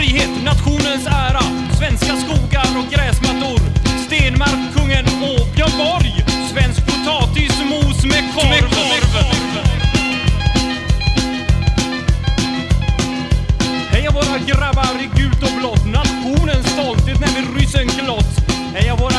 frihet, nationens ära, svenska skogar och gräsmattor. Stenmark, kungen och Björn Borg. Svensk potatismos med korv. Med korv. Heja våra grabbar i gult och blått, nationens stolthet när vi ryssen glott. Heja våra